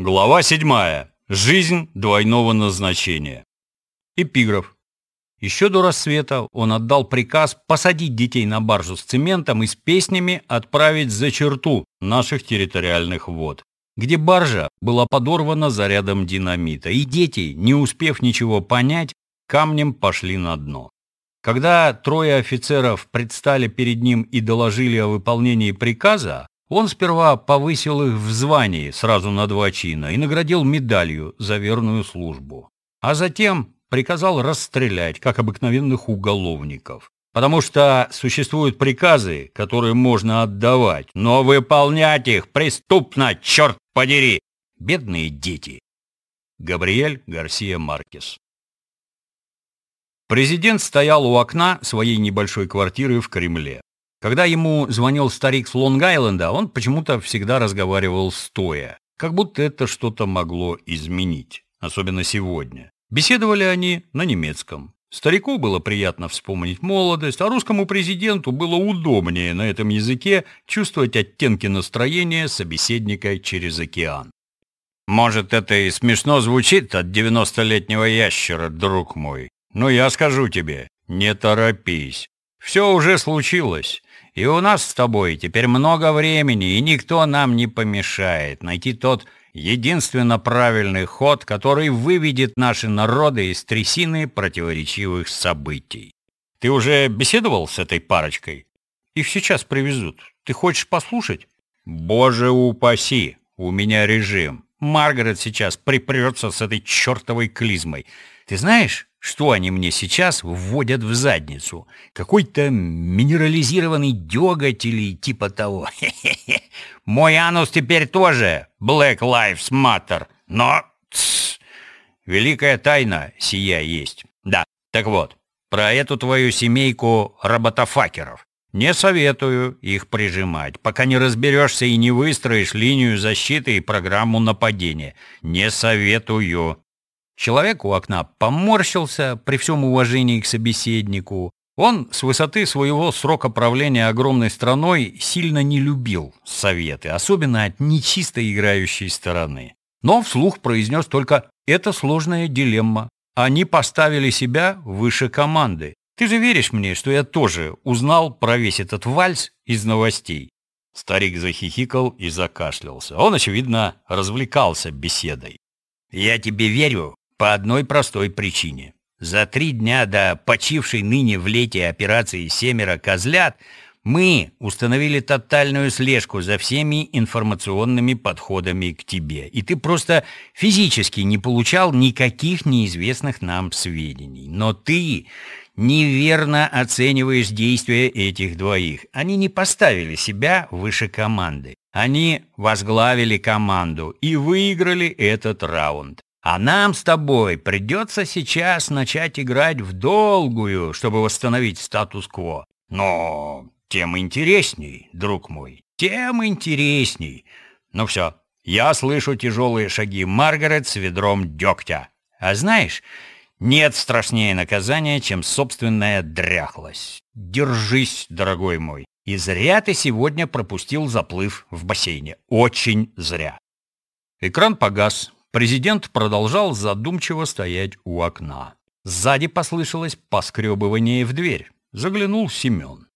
Глава 7. Жизнь двойного назначения. Эпиграф. Еще до рассвета он отдал приказ посадить детей на баржу с цементом и с песнями отправить за черту наших территориальных вод, где баржа была подорвана зарядом динамита, и дети, не успев ничего понять, камнем пошли на дно. Когда трое офицеров предстали перед ним и доложили о выполнении приказа, он сперва повысил их в звании сразу на два чина и наградил медалью за верную службу. А затем приказал расстрелять, как обыкновенных уголовников. Потому что существуют приказы, которые можно отдавать, но выполнять их преступно, черт подери! Бедные дети. Габриэль Гарсия Маркес Президент стоял у окна своей небольшой квартиры в Кремле. Когда ему звонил старик с Лонг-Айленда, он почему-то всегда разговаривал стоя, как будто это что-то могло изменить, особенно сегодня. Беседовали они на немецком. Старику было приятно вспомнить молодость, а русскому президенту было удобнее на этом языке чувствовать оттенки настроения собеседника через океан. «Может, это и смешно звучит от девяностолетнего ящера, друг мой, но я скажу тебе, не торопись. Все уже случилось. И у нас с тобой теперь много времени, и никто нам не помешает найти тот единственно правильный ход, который выведет наши народы из трясины противоречивых событий. Ты уже беседовал с этой парочкой? Их сейчас привезут. Ты хочешь послушать? Боже упаси, у меня режим. Маргарет сейчас припрется с этой чертовой клизмой. Ты знаешь, что они мне сейчас вводят в задницу? Какой-то минерализированный деготь или типа того. Мой анус теперь тоже Black Lives Matter. Но... Тс, великая тайна сия есть. Да, так вот, про эту твою семейку роботофакеров. Не советую их прижимать, пока не разберешься и не выстроишь линию защиты и программу нападения. Не советую. Человек у окна поморщился при всем уважении к собеседнику. Он с высоты своего срока правления огромной страной сильно не любил советы, особенно от нечисто играющей стороны. Но вслух произнес только «это сложная дилемма». Они поставили себя выше команды. Ты же веришь мне, что я тоже узнал про весь этот вальс из новостей?» Старик захихикал и закашлялся. Он, очевидно, развлекался беседой. «Я тебе верю по одной простой причине. За три дня до почившей ныне в лете операции «Семеро козлят» мы установили тотальную слежку за всеми информационными подходами к тебе, и ты просто физически не получал никаких неизвестных нам сведений. Но ты неверно оцениваешь действия этих двоих. Они не поставили себя выше команды. Они возглавили команду и выиграли этот раунд. А нам с тобой придется сейчас начать играть в долгую, чтобы восстановить статус-кво. Но тем интересней, друг мой, тем интересней. Ну все, я слышу тяжелые шаги Маргарет с ведром дегтя. А знаешь, нет страшнее наказания, чем собственная дряхлость. Держись, дорогой мой. И зря ты сегодня пропустил заплыв в бассейне. Очень зря. Экран погас, Президент продолжал задумчиво стоять у окна. Сзади послышалось поскребывание в дверь. Заглянул Семен.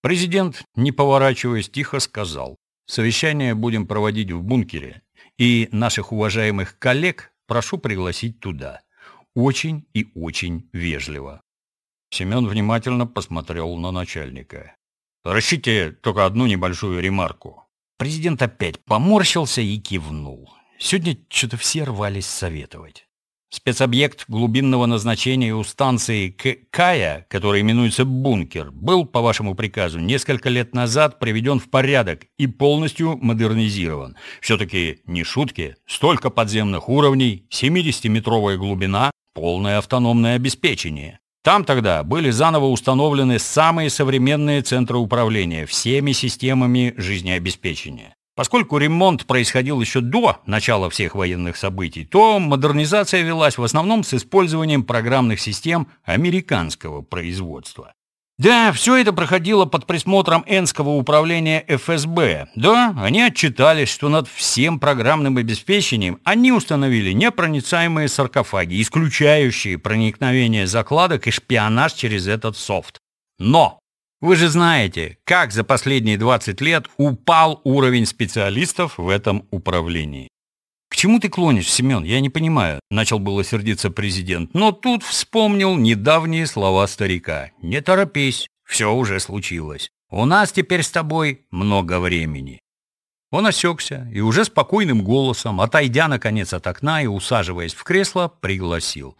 Президент, не поворачиваясь, тихо сказал, «Совещание будем проводить в бункере, и наших уважаемых коллег прошу пригласить туда. Очень и очень вежливо». Семен внимательно посмотрел на начальника. «Расчите только одну небольшую ремарку». Президент опять поморщился и кивнул. Сегодня что-то все рвались советовать. Спецобъект глубинного назначения у станции Кая, который именуется «Бункер», был, по вашему приказу, несколько лет назад приведен в порядок и полностью модернизирован. Все-таки не шутки, столько подземных уровней, 70-метровая глубина, полное автономное обеспечение. Там тогда были заново установлены самые современные центры управления всеми системами жизнеобеспечения. Поскольку ремонт происходил еще до начала всех военных событий, то модернизация велась в основном с использованием программных систем американского производства. Да, все это проходило под присмотром Энского управления ФСБ. Да, они отчитались, что над всем программным обеспечением они установили непроницаемые саркофаги, исключающие проникновение закладок и шпионаж через этот софт. Но вы же знаете, как за последние 20 лет упал уровень специалистов в этом управлении. «К чему ты клонишь, Семен? Я не понимаю», — начал было сердиться президент, но тут вспомнил недавние слова старика. «Не торопись, все уже случилось. У нас теперь с тобой много времени». Он осекся и уже спокойным голосом, отойдя, наконец, от окна и усаживаясь в кресло, пригласил.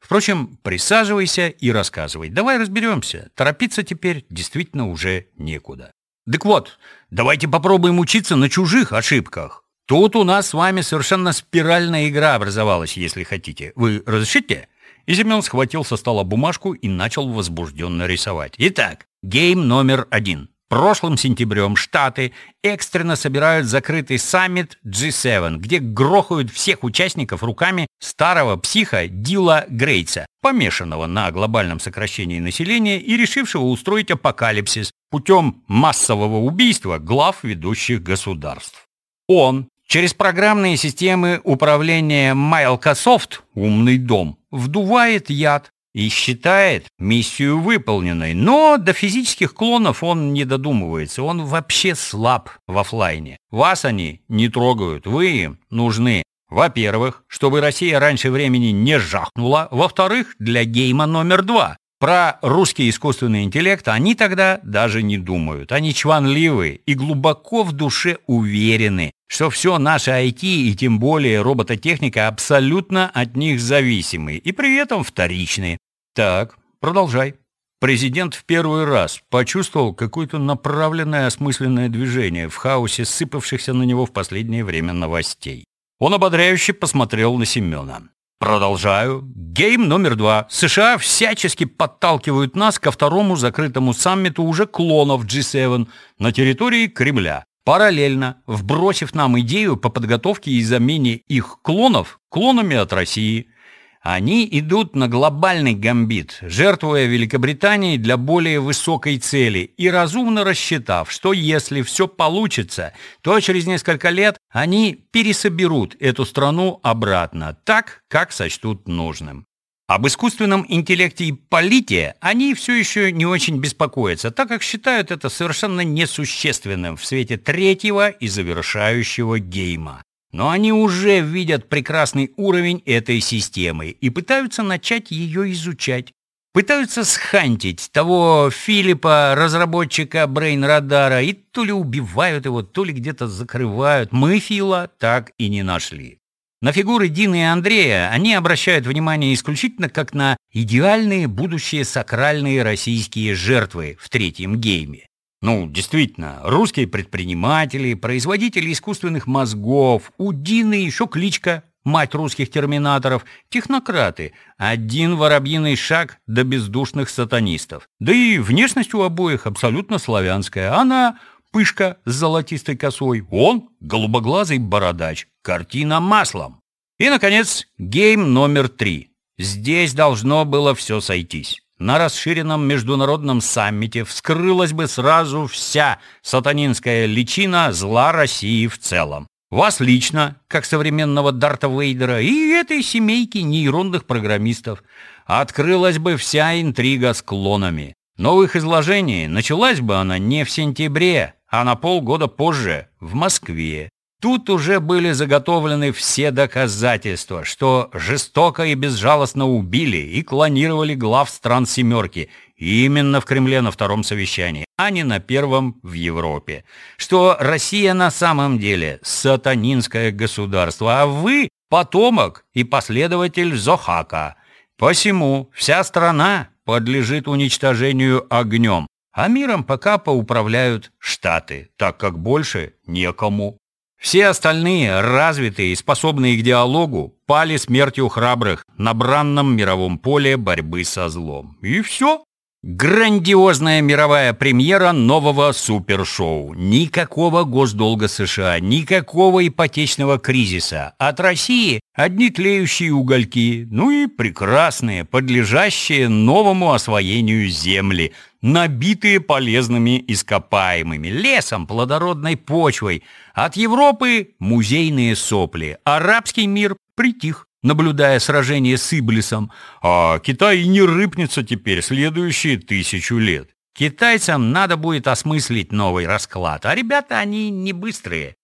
«Впрочем, присаживайся и рассказывай. Давай разберемся. Торопиться теперь действительно уже некуда». «Так вот, давайте попробуем учиться на чужих ошибках. Тут у нас с вами совершенно спиральная игра образовалась, если хотите. Вы разрешите?» И Семен схватил со стола бумажку и начал возбужденно рисовать. Итак, гейм номер один. Прошлым сентябрем Штаты экстренно собирают закрытый саммит G7, где грохают всех участников руками старого психа Дила Грейтса, помешанного на глобальном сокращении населения и решившего устроить апокалипсис путем массового убийства глав ведущих государств. Он Через программные системы управления Microsoft «Умный дом» вдувает яд и считает миссию выполненной. Но до физических клонов он не додумывается. Он вообще слаб в офлайне. Вас они не трогают, вы им нужны. Во-первых, чтобы Россия раньше времени не жахнула. Во-вторых, для гейма номер два. Про русский искусственный интеллект они тогда даже не думают. Они чванливы и глубоко в душе уверены, что все наше IT и тем более робототехника абсолютно от них зависимы и при этом вторичны. Так, продолжай. Президент в первый раз почувствовал какое-то направленное осмысленное движение в хаосе сыпавшихся на него в последнее время новостей. Он ободряюще посмотрел на Семена. Продолжаю. Гейм номер два. США всячески подталкивают нас ко второму закрытому саммиту уже клонов G7 на территории Кремля. Параллельно, вбросив нам идею по подготовке и замене их клонов клонами от России – они идут на глобальный гамбит, жертвуя Великобританией для более высокой цели и разумно рассчитав, что если все получится, то через несколько лет они пересоберут эту страну обратно, так, как сочтут нужным. Об искусственном интеллекте и полите они все еще не очень беспокоятся, так как считают это совершенно несущественным в свете третьего и завершающего гейма. Но они уже видят прекрасный уровень этой системы и пытаются начать ее изучать. Пытаются схантить того Филиппа, разработчика брейн-радара, и то ли убивают его, то ли где-то закрывают. Мы Фила так и не нашли. На фигуры Дины и Андрея они обращают внимание исключительно как на идеальные будущие сакральные российские жертвы в третьем гейме. Ну, действительно, русские предприниматели, производители искусственных мозгов, у Дины еще кличка мать русских терминаторов, технократы, один воробьиный шаг до бездушных сатанистов. Да и внешность у обоих абсолютно славянская. Она пышка с золотистой косой, он голубоглазый бородач, картина маслом. И, наконец, гейм номер три. Здесь должно было все сойтись на расширенном международном саммите вскрылась бы сразу вся сатанинская личина зла России в целом. Вас лично, как современного Дарта Вейдера, и этой семейки нейронных программистов. Открылась бы вся интрига с клонами. Но в их изложении началась бы она не в сентябре, а на полгода позже, в Москве. Тут уже были заготовлены все доказательства, что жестоко и безжалостно убили и клонировали глав стран «семерки» именно в Кремле на втором совещании, а не на первом в Европе. Что Россия на самом деле сатанинское государство, а вы – потомок и последователь Зохака. Посему вся страна подлежит уничтожению огнем, а миром пока поуправляют Штаты, так как больше некому. Все остальные, развитые и способные к диалогу, пали смертью храбрых на бранном мировом поле борьбы со злом. И все. Грандиозная мировая премьера нового супершоу. Никакого госдолга США, никакого ипотечного кризиса. От России одни тлеющие угольки, ну и прекрасные, подлежащие новому освоению земли, набитые полезными ископаемыми, лесом, плодородной почвой. От Европы музейные сопли. Арабский мир притих наблюдая сражение с Иблисом, а Китай не рыпнется теперь следующие тысячу лет. Китайцам надо будет осмыслить новый расклад, а ребята они не быстрые.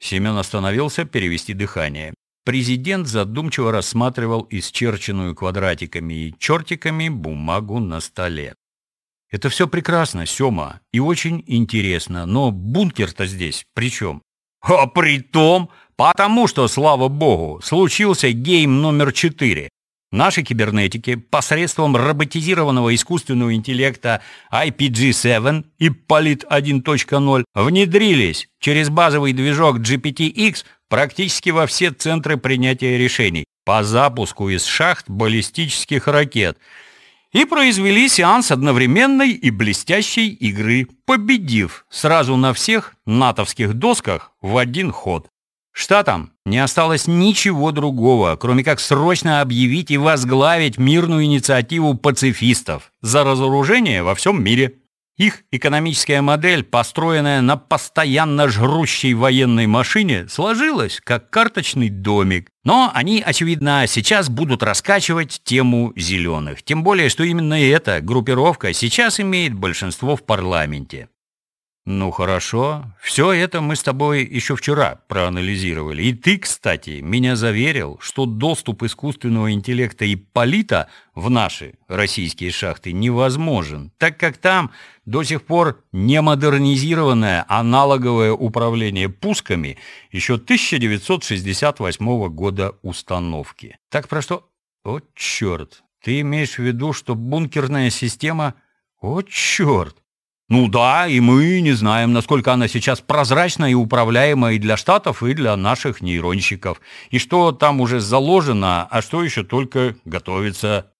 Семен остановился перевести дыхание. Президент задумчиво рассматривал исчерченную квадратиками и чертиками бумагу на столе. «Это все прекрасно, Сема, и очень интересно, но бункер-то здесь при чем?» «А при том, Потому что, слава богу, случился гейм номер 4. Наши кибернетики посредством роботизированного искусственного интеллекта IPG-7 и Полит 1.0 внедрились через базовый движок GPT-X практически во все центры принятия решений по запуску из шахт баллистических ракет и произвели сеанс одновременной и блестящей игры, победив сразу на всех натовских досках в один ход. Штатам не осталось ничего другого, кроме как срочно объявить и возглавить мирную инициативу пацифистов за разоружение во всем мире. Их экономическая модель, построенная на постоянно жрущей военной машине, сложилась как карточный домик. Но они, очевидно, сейчас будут раскачивать тему зеленых. Тем более, что именно эта группировка сейчас имеет большинство в парламенте. Ну хорошо, все это мы с тобой еще вчера проанализировали. И ты, кстати, меня заверил, что доступ искусственного интеллекта и полита в наши российские шахты невозможен, так как там до сих пор не модернизированное аналоговое управление пусками еще 1968 года установки. Так про что? О, черт! Ты имеешь в виду, что бункерная система... О, черт! Ну да, и мы не знаем, насколько она сейчас прозрачна и управляема и для Штатов, и для наших нейронщиков. И что там уже заложено, а что еще только готовится.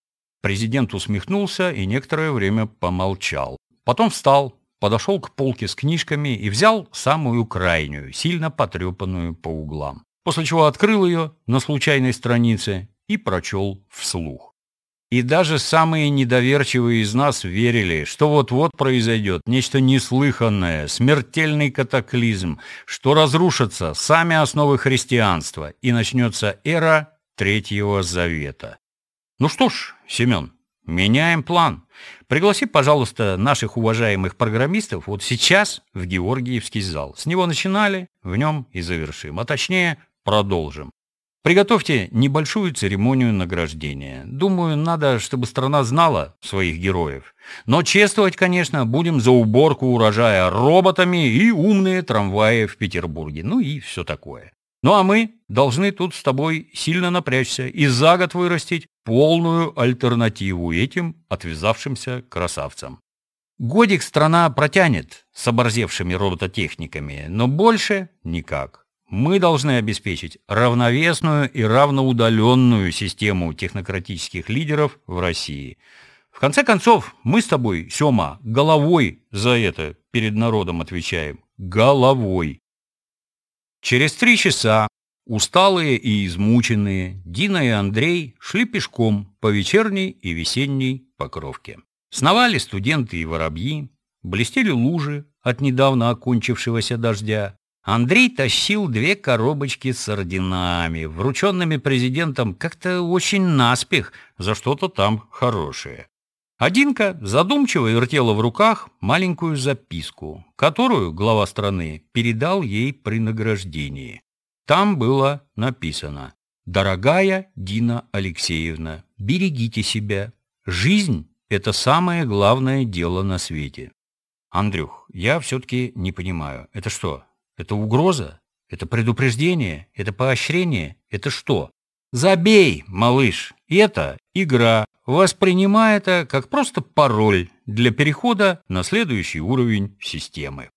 Президент усмехнулся и некоторое время помолчал. Потом встал, подошел к полке с книжками и взял самую крайнюю, сильно потрепанную по углам. После чего открыл ее на случайной странице и прочел вслух. И даже самые недоверчивые из нас верили, что вот-вот произойдет нечто неслыханное, смертельный катаклизм, что разрушатся сами основы христианства и начнется эра Третьего Завета. Ну что ж, Семен, меняем план. Пригласи, пожалуйста, наших уважаемых программистов вот сейчас в Георгиевский зал. С него начинали, в нем и завершим, а точнее продолжим. Приготовьте небольшую церемонию награждения. Думаю, надо, чтобы страна знала своих героев. Но чествовать, конечно, будем за уборку урожая роботами и умные трамваи в Петербурге. Ну и все такое. Ну а мы должны тут с тобой сильно напрячься и за год вырастить полную альтернативу этим отвязавшимся красавцам. Годик страна протянет с оборзевшими робототехниками, но больше никак мы должны обеспечить равновесную и равноудаленную систему технократических лидеров в России. В конце концов, мы с тобой, Сёма, головой за это перед народом отвечаем. Головой. Через три часа, усталые и измученные, Дина и Андрей шли пешком по вечерней и весенней покровке. Сновали студенты и воробьи, блестели лужи от недавно окончившегося дождя, Андрей тащил две коробочки с орденами, врученными президентом как-то очень наспех за что-то там хорошее. Одинка задумчиво вертела в руках маленькую записку, которую глава страны передал ей при награждении. Там было написано «Дорогая Дина Алексеевна, берегите себя. Жизнь – это самое главное дело на свете». Андрюх, я все-таки не понимаю, это что, это угроза? Это предупреждение? Это поощрение? Это что? Забей, малыш. Это игра. Воспринимай это как просто пароль для перехода на следующий уровень системы.